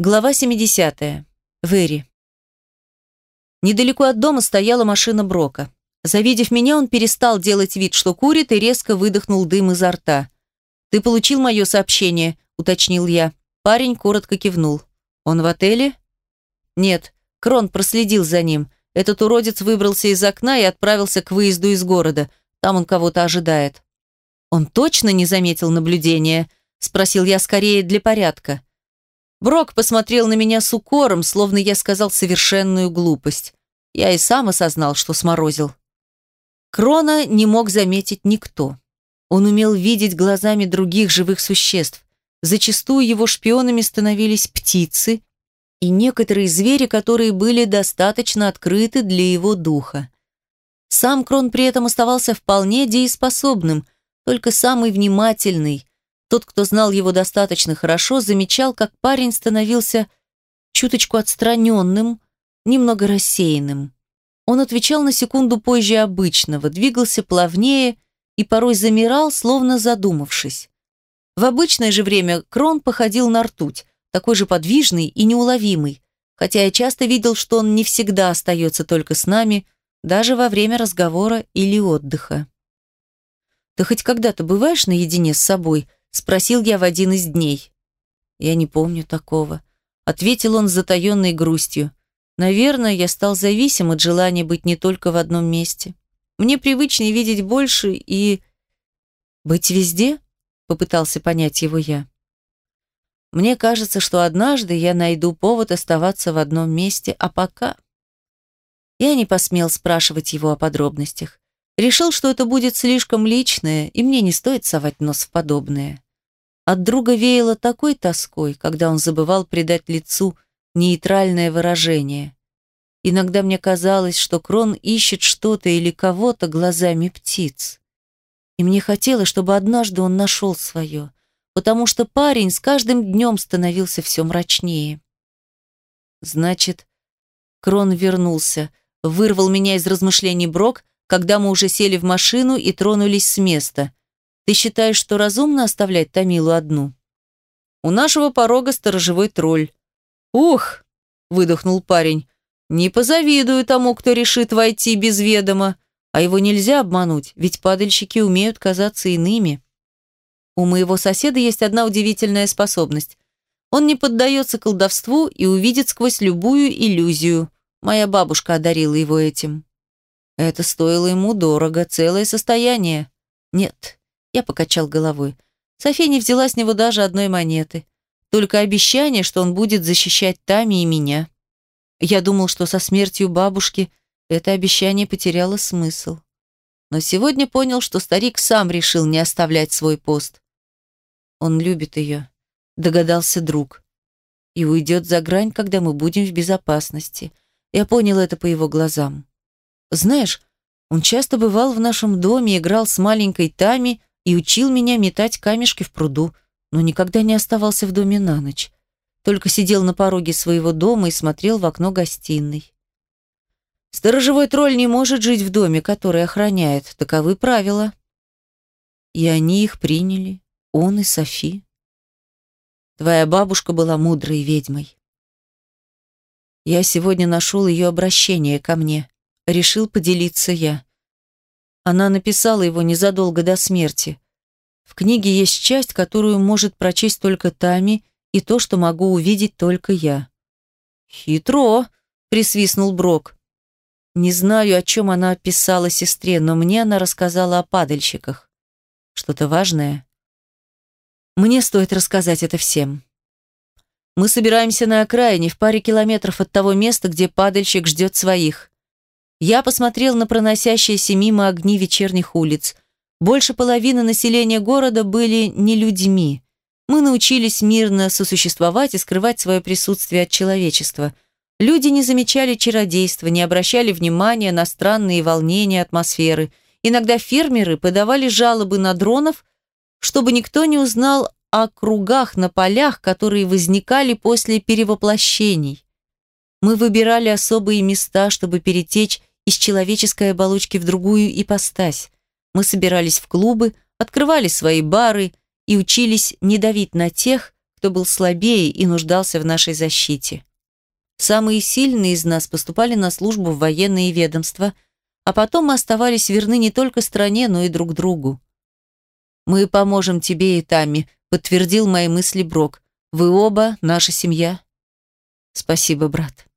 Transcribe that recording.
Глава 70. Вэри. Недалеко от дома стояла машина Брока. Завидев меня, он перестал делать вид, что курит, и резко выдохнул дым изо рта. «Ты получил мое сообщение?» – уточнил я. Парень коротко кивнул. «Он в отеле?» «Нет». Крон проследил за ним. Этот уродец выбрался из окна и отправился к выезду из города. Там он кого-то ожидает. «Он точно не заметил наблюдения?» – спросил я скорее для порядка. Брок посмотрел на меня с укором, словно я сказал совершенную глупость. Я и сам осознал, что сморозил. Крона не мог заметить никто. Он умел видеть глазами других живых существ. Зачастую его шпионами становились птицы и некоторые звери, которые были достаточно открыты для его духа. Сам Крон при этом оставался вполне дееспособным, только самый внимательный, тот, кто знал его достаточно хорошо, замечал, как парень становился чуточку отстраненным, немного рассеянным. Он отвечал на секунду позже обычного, двигался плавнее и порой замирал, словно задумавшись. В обычное же время Крон походил на ртуть, такой же подвижный и неуловимый, хотя я часто видел, что он не всегда остается только с нами, даже во время разговора или отдыха. «Ты хоть когда-то бываешь наедине с собой?» Спросил я в один из дней. Я не помню такого. Ответил он с затаенной грустью. Наверное, я стал зависим от желания быть не только в одном месте. Мне привычнее видеть больше и... Быть везде? Попытался понять его я. Мне кажется, что однажды я найду повод оставаться в одном месте, а пока... Я не посмел спрашивать его о подробностях. Решил, что это будет слишком личное, и мне не стоит совать нос в подобное. От друга веяло такой тоской, когда он забывал придать лицу нейтральное выражение. Иногда мне казалось, что Крон ищет что-то или кого-то глазами птиц. И мне хотелось, чтобы однажды он нашел свое, потому что парень с каждым днем становился все мрачнее. Значит, Крон вернулся, вырвал меня из размышлений Брок, когда мы уже сели в машину и тронулись с места. Ты считаешь, что разумно оставлять Тамилу одну? У нашего порога сторожевой тролль. Ух, выдохнул парень. Не позавидую тому, кто решит войти без ведома. А его нельзя обмануть, ведь падальщики умеют казаться иными. У моего соседа есть одна удивительная способность. Он не поддается колдовству и увидит сквозь любую иллюзию. Моя бабушка одарила его этим. Это стоило ему дорого, целое состояние. Нет, я покачал головой. София не взяла с него даже одной монеты. Только обещание, что он будет защищать Тами и меня. Я думал, что со смертью бабушки это обещание потеряло смысл. Но сегодня понял, что старик сам решил не оставлять свой пост. Он любит ее, догадался друг. И уйдет за грань, когда мы будем в безопасности. Я понял это по его глазам. Знаешь, он часто бывал в нашем доме, играл с маленькой Тами и учил меня метать камешки в пруду, но никогда не оставался в доме на ночь. Только сидел на пороге своего дома и смотрел в окно гостиной. Сторожевой тролль не может жить в доме, который охраняет. Таковы правила. И они их приняли, он и Софи. Твоя бабушка была мудрой ведьмой. Я сегодня нашел ее обращение ко мне решил поделиться я. Она написала его незадолго до смерти. В книге есть часть, которую может прочесть только Тами, и то, что могу увидеть только я. «Хитро!» — присвистнул Брок. Не знаю, о чем она писала сестре, но мне она рассказала о падальщиках. Что-то важное? Мне стоит рассказать это всем. Мы собираемся на окраине, в паре километров от того места, где падальщик ждет своих. Я посмотрел на проносящиеся мимо огни вечерних улиц. Больше половины населения города были не людьми. Мы научились мирно сосуществовать и скрывать свое присутствие от человечества. Люди не замечали чародейства, не обращали внимания на странные волнения атмосферы. Иногда фермеры подавали жалобы на дронов, чтобы никто не узнал о кругах на полях, которые возникали после перевоплощений. Мы выбирали особые места, чтобы перетечь из человеческой оболочки в другую ипостась. Мы собирались в клубы, открывали свои бары и учились не давить на тех, кто был слабее и нуждался в нашей защите. Самые сильные из нас поступали на службу в военные ведомства, а потом мы оставались верны не только стране, но и друг другу. «Мы поможем тебе и Тами», — подтвердил мои мысли Брок. «Вы оба наша семья». «Спасибо, брат».